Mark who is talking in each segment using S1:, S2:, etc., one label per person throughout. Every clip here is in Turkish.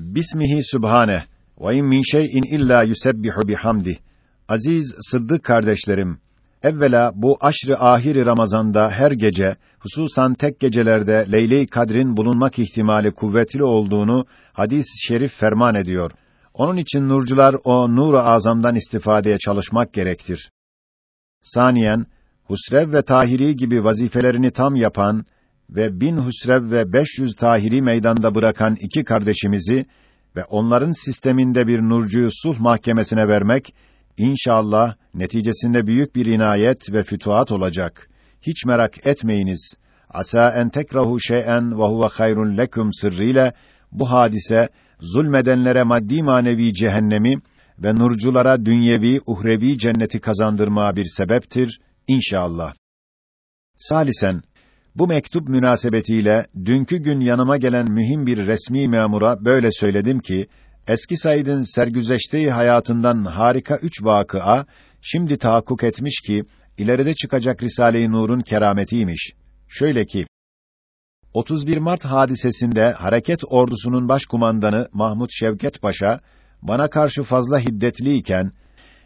S1: Bismihi Sübhane ve in min şey'in illa yusebbihu bihamdi. Aziz Sıddık kardeşlerim, evvela bu aşrı ahiri Ramazan'da her gece, hususan tek gecelerde Leyle-i Kadr'in bulunmak ihtimali kuvvetli olduğunu hadis-i şerif ferman ediyor. Onun için nurcular o nur-u azamdan istifadeye çalışmak gerektir. Saniyen, Husrev ve Tahiri gibi vazifelerini tam yapan ve bin Husrev ve 500 Tahiri meydanda bırakan iki kardeşimizi ve onların sisteminde bir nurcuyu sulh mahkemesine vermek inşallah neticesinde büyük bir inayet ve fütuhat olacak. Hiç merak etmeyiniz. Asa en tekrahu şey'en ve huve hayrun leküm sırrıyla bu hadise zulmedenlere maddi manevi cehennemi ve nurculara dünyevi uhrevi cenneti kazandırmaya bir sebeptir inşallah. Salisen bu mektup münasebetiyle dünkü gün yanıma gelen mühim bir resmi memura böyle söyledim ki eski Said'in sergüzeşteği hayatından harika üç vakıa şimdi tahakkuk etmiş ki ileride çıkacak Risale-i Nur'un kerametiymiş. Şöyle ki 31 Mart hadisesinde hareket ordusunun başkumandanı Mahmud Şevket Paşa bana karşı fazla hiddetli iken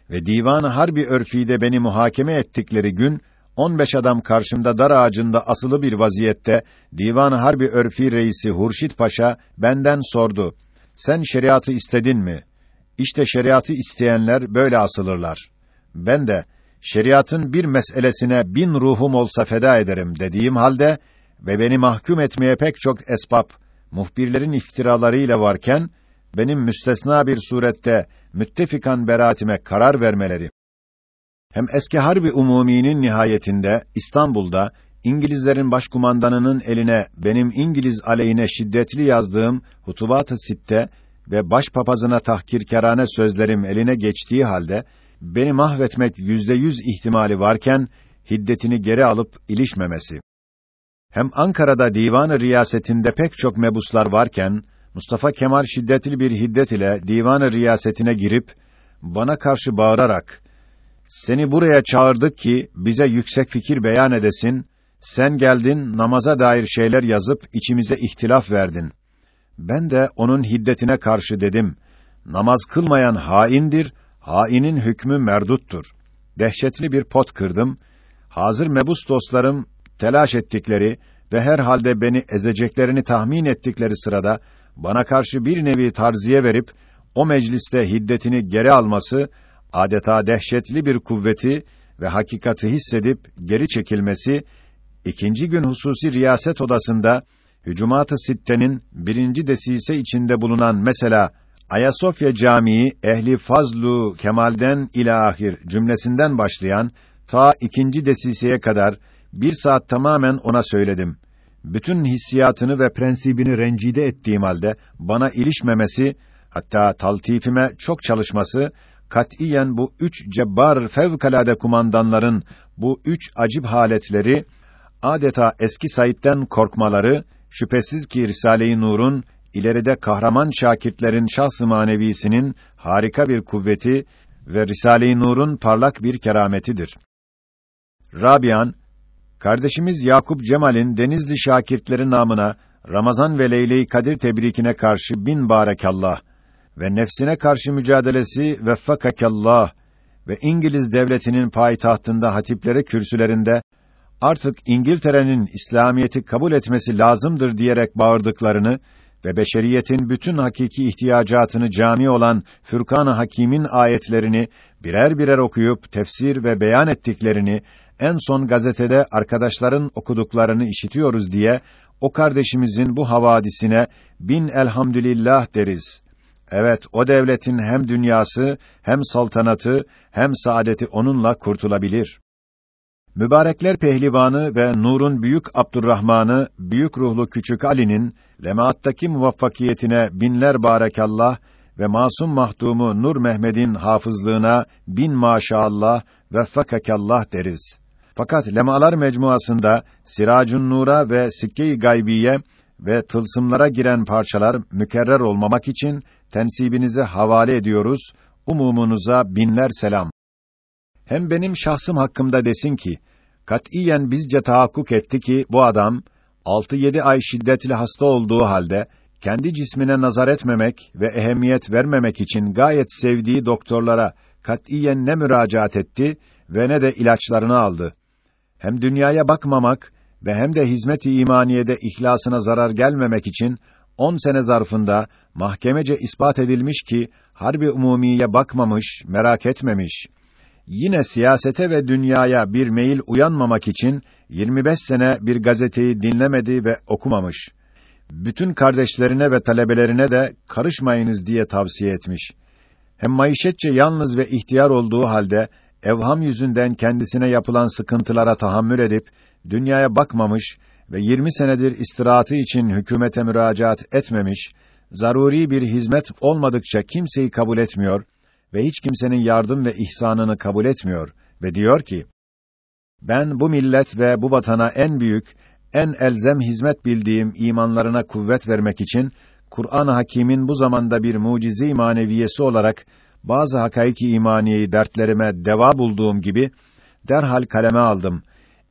S1: ve divan harbi örfide beni muhakeme ettikleri gün 15 adam karşımda dar ağacında asılı bir vaziyette divan harbi örfi reisi Hurşit Paşa benden sordu. Sen şeriatı istedin mi? İşte şeriatı isteyenler böyle asılırlar. Ben de şeriatın bir meselesine bin ruhum olsa feda ederim dediğim halde ve beni mahkum etmeye pek çok esbab, muhbirlerin iftiralarıyla varken, benim müstesna bir surette müttefikan beraatime karar vermeleri, hem eski harbi umuminin nihayetinde İstanbul'da İngilizlerin başkumandanının eline benim İngiliz aleyhine şiddetli yazdığım Hutubat-ı Sitte ve başpapazına tahkirkârane sözlerim eline geçtiği halde beni mahvetmek yüzde yüz ihtimali varken hiddetini geri alıp ilişmemesi. Hem Ankara'da divan-ı riyasetinde pek çok mebuslar varken Mustafa Kemal şiddetli bir hiddet ile divan-ı riyasetine girip bana karşı bağırarak seni buraya çağırdık ki bize yüksek fikir beyan edesin. Sen geldin namaza dair şeyler yazıp içimize ihtilaf verdin. Ben de onun hiddetine karşı dedim. Namaz kılmayan haindir, hainin hükmü merduttur. Dehşetli bir pot kırdım. Hazır mebus dostlarım telaş ettikleri ve herhalde beni ezeceklerini tahmin ettikleri sırada bana karşı bir nevi tarziye verip o mecliste hiddetini geri alması adeta dehşetli bir kuvveti ve hakikati hissedip geri çekilmesi ikinci gün hususi riyaset odasında Hücumat-ı Sitte'nin birinci desise içinde bulunan mesela Ayasofya Camii ehli fazlu kemalden ilahir cümlesinden başlayan ta ikinci desiseye kadar bir saat tamamen ona söyledim. Bütün hissiyatını ve prensibini rencide ettiğim halde bana ilişmemesi, hatta taltifime çok çalışması katiyen bu üç cebbar fevkalade kumandanların bu üç acib haletleri adeta eski Said'den korkmaları şüphesiz ki Risale-i Nur'un ileride kahraman şakirtlerin şahs-ı manevisinin harika bir kuvveti ve Risale-i Nur'un parlak bir kerametidir. Rabian kardeşimiz Yakup Cemal'in Denizli şakirtleri namına Ramazan ve Leyle-i Kadir tebrikine karşı bin barekallah ve nefsine karşı mücadelesi veffakakallah ve İngiliz devletinin payitahtında hatipleri kürsülerinde artık İngiltere'nin İslamiyeti kabul etmesi lazımdır diyerek bağırdıklarını ve beşeriyetin bütün hakiki ihtiyacatını cami olan Fürkan-ı Hakîm'in ayetlerini birer birer okuyup tefsir ve beyan ettiklerini en son gazetede arkadaşların okuduklarını işitiyoruz diye o kardeşimizin bu havadisine bin elhamdülillah deriz. Evet, o devletin hem dünyası, hem saltanatı, hem saadeti onunla kurtulabilir. Mübarekler pehlivanı ve Nur'un büyük Abdurrahman'ı, büyük ruhlu küçük Ali'nin lemaattaki muvaffakiyetine binler barekallah ve masum mahdumu Nur Mehmed'in hafızlığına bin maşallah ve fakakallah deriz. Fakat lemalar mecmuasında Siracun Nur'a ve Sikke-i Gaybiye ve tılsımlara giren parçalar mükerrer olmamak için tensibinize havale ediyoruz. Umumunuza binler selam. Hem benim şahsım hakkımda desin ki, katiyen bizce tahakkuk etti ki bu adam 6-7 ay şiddetli hasta olduğu halde kendi cismine nazar etmemek ve ehemmiyet vermemek için gayet sevdiği doktorlara katiyen ne müracaat etti ve ne de ilaçlarını aldı. Hem dünyaya bakmamak ve hem de hizmet-i imaniyede ihlasına zarar gelmemek için on sene zarfında mahkemece ispat edilmiş ki harbi umumiye bakmamış, merak etmemiş. Yine siyasete ve dünyaya bir meyil uyanmamak için 25 sene bir gazeteyi dinlemedi ve okumamış. Bütün kardeşlerine ve talebelerine de karışmayınız diye tavsiye etmiş. Hem maişetçe yalnız ve ihtiyar olduğu halde evham yüzünden kendisine yapılan sıkıntılara tahammül edip dünyaya bakmamış ve 20 senedir istirahatı için hükümete müracaat etmemiş, zaruri bir hizmet olmadıkça kimseyi kabul etmiyor ve hiç kimsenin yardım ve ihsanını kabul etmiyor ve diyor ki: Ben bu millet ve bu vatana en büyük, en elzem hizmet bildiğim imanlarına kuvvet vermek için Kur'an-ı Hakîm'in bu zamanda bir mucize maneviyesi olarak bazı hakaiki imaniyeyi dertlerime deva bulduğum gibi derhal kaleme aldım.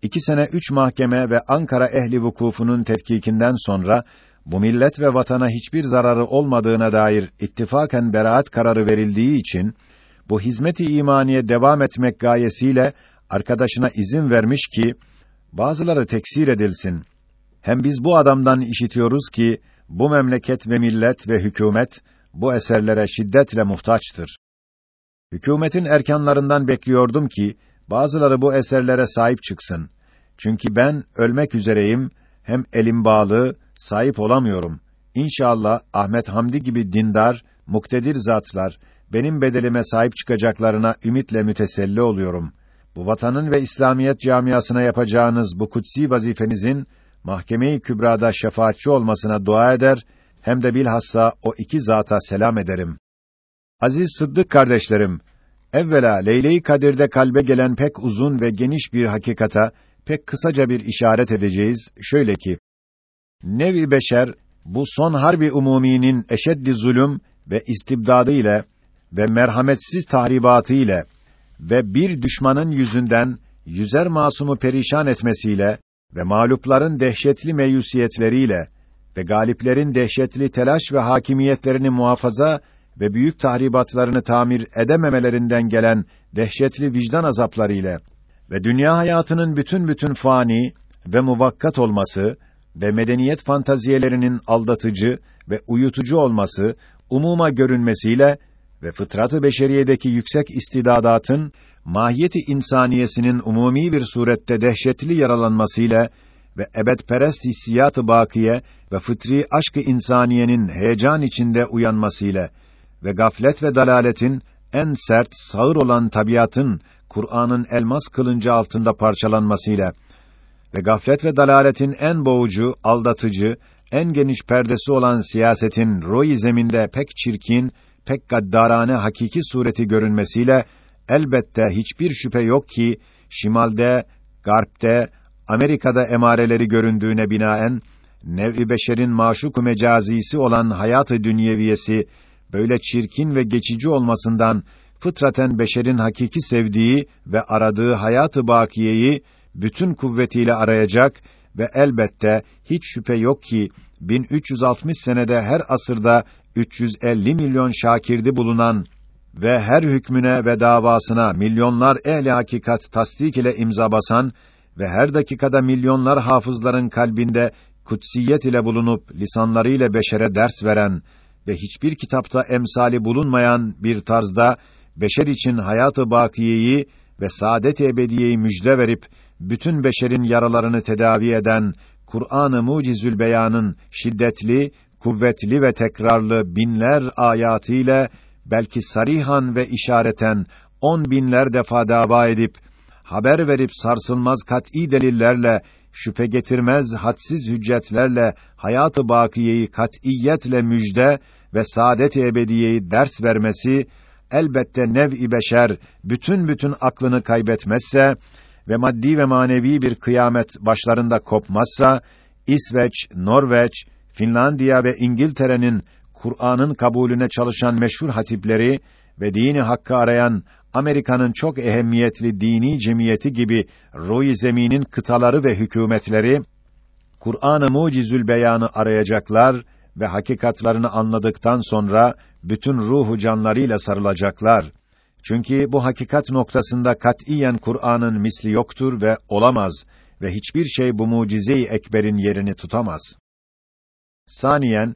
S1: İki sene üç mahkeme ve Ankara ehli vukufunun tetkikinden sonra bu millet ve vatana hiçbir zararı olmadığına dair ittifaken beraat kararı verildiği için bu hizmet-i imaniye devam etmek gayesiyle arkadaşına izin vermiş ki bazıları teksir edilsin. Hem biz bu adamdan işitiyoruz ki bu memleket ve millet ve hükümet bu eserlere şiddetle muhtaçtır. Hükümetin erkanlarından bekliyordum ki bazıları bu eserlere sahip çıksın. Çünkü ben ölmek üzereyim, hem elim bağlı, sahip olamıyorum. İnşallah Ahmet Hamdi gibi dindar, muktedir zatlar benim bedelime sahip çıkacaklarına ümitle müteselli oluyorum. Bu vatanın ve İslamiyet camiasına yapacağınız bu kutsi vazifenizin mahkeme-i kübrada şefaatçi olmasına dua eder hem de bilhassa o iki zata selam ederim. Aziz Sıddık kardeşlerim, evvela Leyle-i Kadir'de kalbe gelen pek uzun ve geniş bir hakikata pek kısaca bir işaret edeceğiz. Şöyle ki, nevi beşer bu son harbi umuminin eşeddi zulüm ve istibdadı ile ve merhametsiz tahribatı ile ve bir düşmanın yüzünden yüzer masumu perişan etmesiyle ve mağlupların dehşetli meyusiyetleriyle ve galiplerin dehşetli telaş ve hakimiyetlerini muhafaza ve büyük tahribatlarını tamir edememelerinden gelen dehşetli vicdan azapları ile ve dünya hayatının bütün bütün fani ve muvakkat olması ve medeniyet fantaziyelerinin aldatıcı ve uyutucu olması umuma görünmesiyle ve fıtratı beşeriyedeki yüksek istidadatın mahiyeti insaniyesinin umumi bir surette dehşetli yaralanmasıyla ve ebedperest hissiyatı bakiye ve fıtri aşkı insaniyenin heyecan içinde uyanmasıyla ve gaflet ve dalaletin en sert, sağır olan tabiatın Kur'an'ın elmas kılıncı altında parçalanmasıyla ve gaflet ve dalaletin en boğucu, aldatıcı, en geniş perdesi olan siyasetin roy zeminde pek çirkin, pek gaddarane hakiki sureti görünmesiyle elbette hiçbir şüphe yok ki şimalde, garpte, Amerika'da emareleri göründüğüne binaen nev-i beşerin maşuk mecazisi olan hayatı dünyeviyesi böyle çirkin ve geçici olmasından fıtraten beşerin hakiki sevdiği ve aradığı hayatı bakiyeyi bütün kuvvetiyle arayacak ve elbette hiç şüphe yok ki 1360 senede her asırda 350 milyon şakirdi bulunan ve her hükmüne ve davasına milyonlar ehli hakikat tasdik ile imza basan ve her dakikada milyonlar hafızların kalbinde kutsiyet ile bulunup lisanlarıyla beşere ders veren ve hiçbir kitapta emsali bulunmayan bir tarzda beşer için hayatı bakiyeyi ve saadet-i ebediyeyi müjde verip bütün beşerin yaralarını tedavi eden Kur'an-ı Mucizül Beyan'ın şiddetli, kuvvetli ve tekrarlı binler ayatı ile belki sarihan ve işareten on binler defa dava edip haber verip sarsılmaz kat'î delillerle şüphe getirmez hadsiz hüccetlerle hayatı bakiyeyi kat'iyetle müjde ve saadet-i ebediyeyi ders vermesi elbette nev-i beşer bütün bütün aklını kaybetmezse ve maddi ve manevi bir kıyamet başlarında kopmazsa İsveç, Norveç, Finlandiya ve İngiltere'nin Kur'an'ın kabulüne çalışan meşhur hatipleri ve dini hakkı arayan Amerika'nın çok ehemmiyetli dini cemiyeti gibi ruh zeminin kıtaları ve hükümetleri Kur'an-ı Mucizül Beyanı arayacaklar ve hakikatlarını anladıktan sonra bütün ruhu canlarıyla sarılacaklar. Çünkü bu hakikat noktasında katiyen Kur'an'ın misli yoktur ve olamaz ve hiçbir şey bu mucize-i ekberin yerini tutamaz. Saniyen,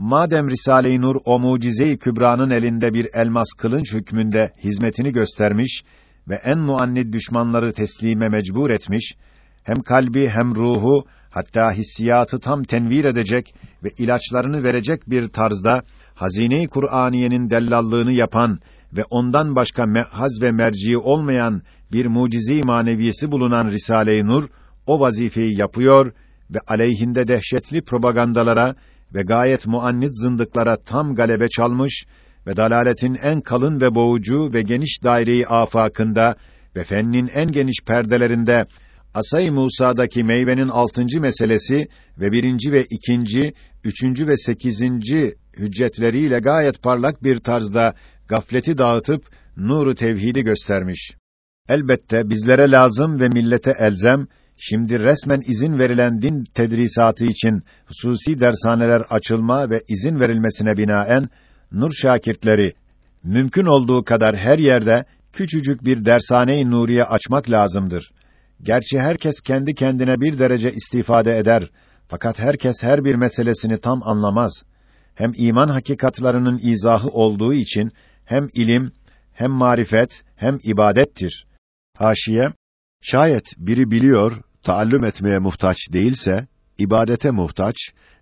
S1: madem Risale-i Nur o mucize-i kübranın elinde bir elmas kılınç hükmünde hizmetini göstermiş ve en muannid düşmanları teslime mecbur etmiş, hem kalbi hem ruhu hatta hissiyatı tam tenvir edecek ve ilaçlarını verecek bir tarzda hazine-i Kur'aniyenin dellallığını yapan ve ondan başka mehaz ve merci olmayan bir mucize-i maneviyesi bulunan Risale-i Nur o vazifeyi yapıyor ve aleyhinde dehşetli propagandalara ve gayet muannit zındıklara tam galebe çalmış ve dalaletin en kalın ve boğucu ve geniş daireyi afakında ve fennin en geniş perdelerinde Asay Musa'daki meyvenin altıncı meselesi ve birinci ve ikinci, üçüncü ve sekizinci hüccetleriyle gayet parlak bir tarzda gafleti dağıtıp nuru tevhidi göstermiş. Elbette bizlere lazım ve millete elzem şimdi resmen izin verilen din tedrisatı için hususi dershaneler açılma ve izin verilmesine binaen nur şakirtleri mümkün olduğu kadar her yerde küçücük bir dershane-i nuriye açmak lazımdır. Gerçi herkes kendi kendine bir derece istifade eder fakat herkes her bir meselesini tam anlamaz. Hem iman hakikatlarının izahı olduğu için hem ilim, hem marifet, hem ibadettir. Haşiye, şayet biri biliyor, taallüm etmeye muhtaç değilse, ibadete muhtaç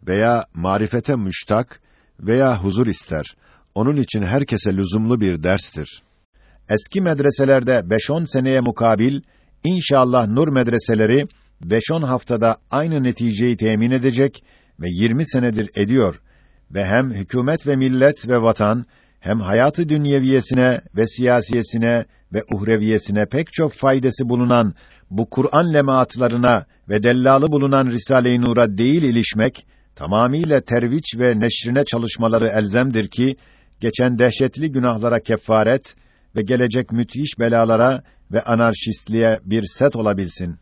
S1: veya marifete müştak veya huzur ister. Onun için herkese lüzumlu bir derstir. Eski medreselerde 5-10 seneye mukabil, inşallah nur medreseleri 5-10 haftada aynı neticeyi temin edecek ve 20 senedir ediyor ve hem hükümet ve millet ve vatan hem hayatı dünyeviyesine ve siyasiyesine ve uhreviyesine pek çok faydası bulunan bu Kur'an lemaatlarına ve dellalı bulunan Risale-i Nur'a değil ilişmek tamamiyle terviç ve neşrine çalışmaları elzemdir ki geçen dehşetli günahlara kefaret ve gelecek müthiş belalara ve anarşistliğe bir set olabilsin.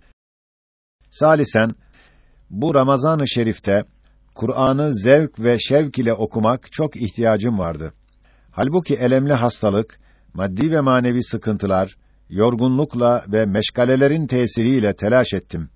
S1: Salisen bu Ramazan-ı Şerif'te Kur'an'ı zevk ve şevk ile okumak çok ihtiyacım vardı. Halbuki elemli hastalık, maddi ve manevi sıkıntılar, yorgunlukla ve meşgalelerin tesiriyle telaş ettim.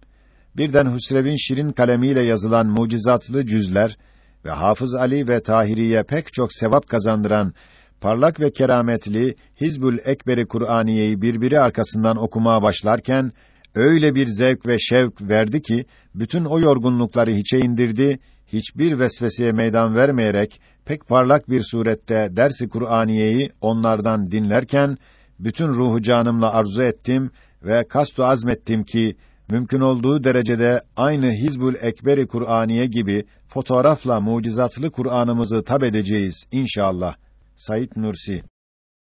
S1: Birden Hüsrev'in şirin kalemiyle yazılan mucizatlı cüzler ve Hafız Ali ve Tahiriye pek çok sevap kazandıran parlak ve kerametli Hizbül Ekberi Kur'aniyeyi birbiri arkasından okumaya başlarken öyle bir zevk ve şevk verdi ki bütün o yorgunlukları hiçe indirdi, hiçbir vesveseye meydan vermeyerek pek parlak bir surette dersi Kur'aniyeyi onlardan dinlerken bütün ruhu canımla arzu ettim ve kastu azmettim ki mümkün olduğu derecede aynı Hizbul Ekberi Kur'aniye gibi fotoğrafla mucizatlı Kur'anımızı tab edeceğiz inşallah. Said Nursi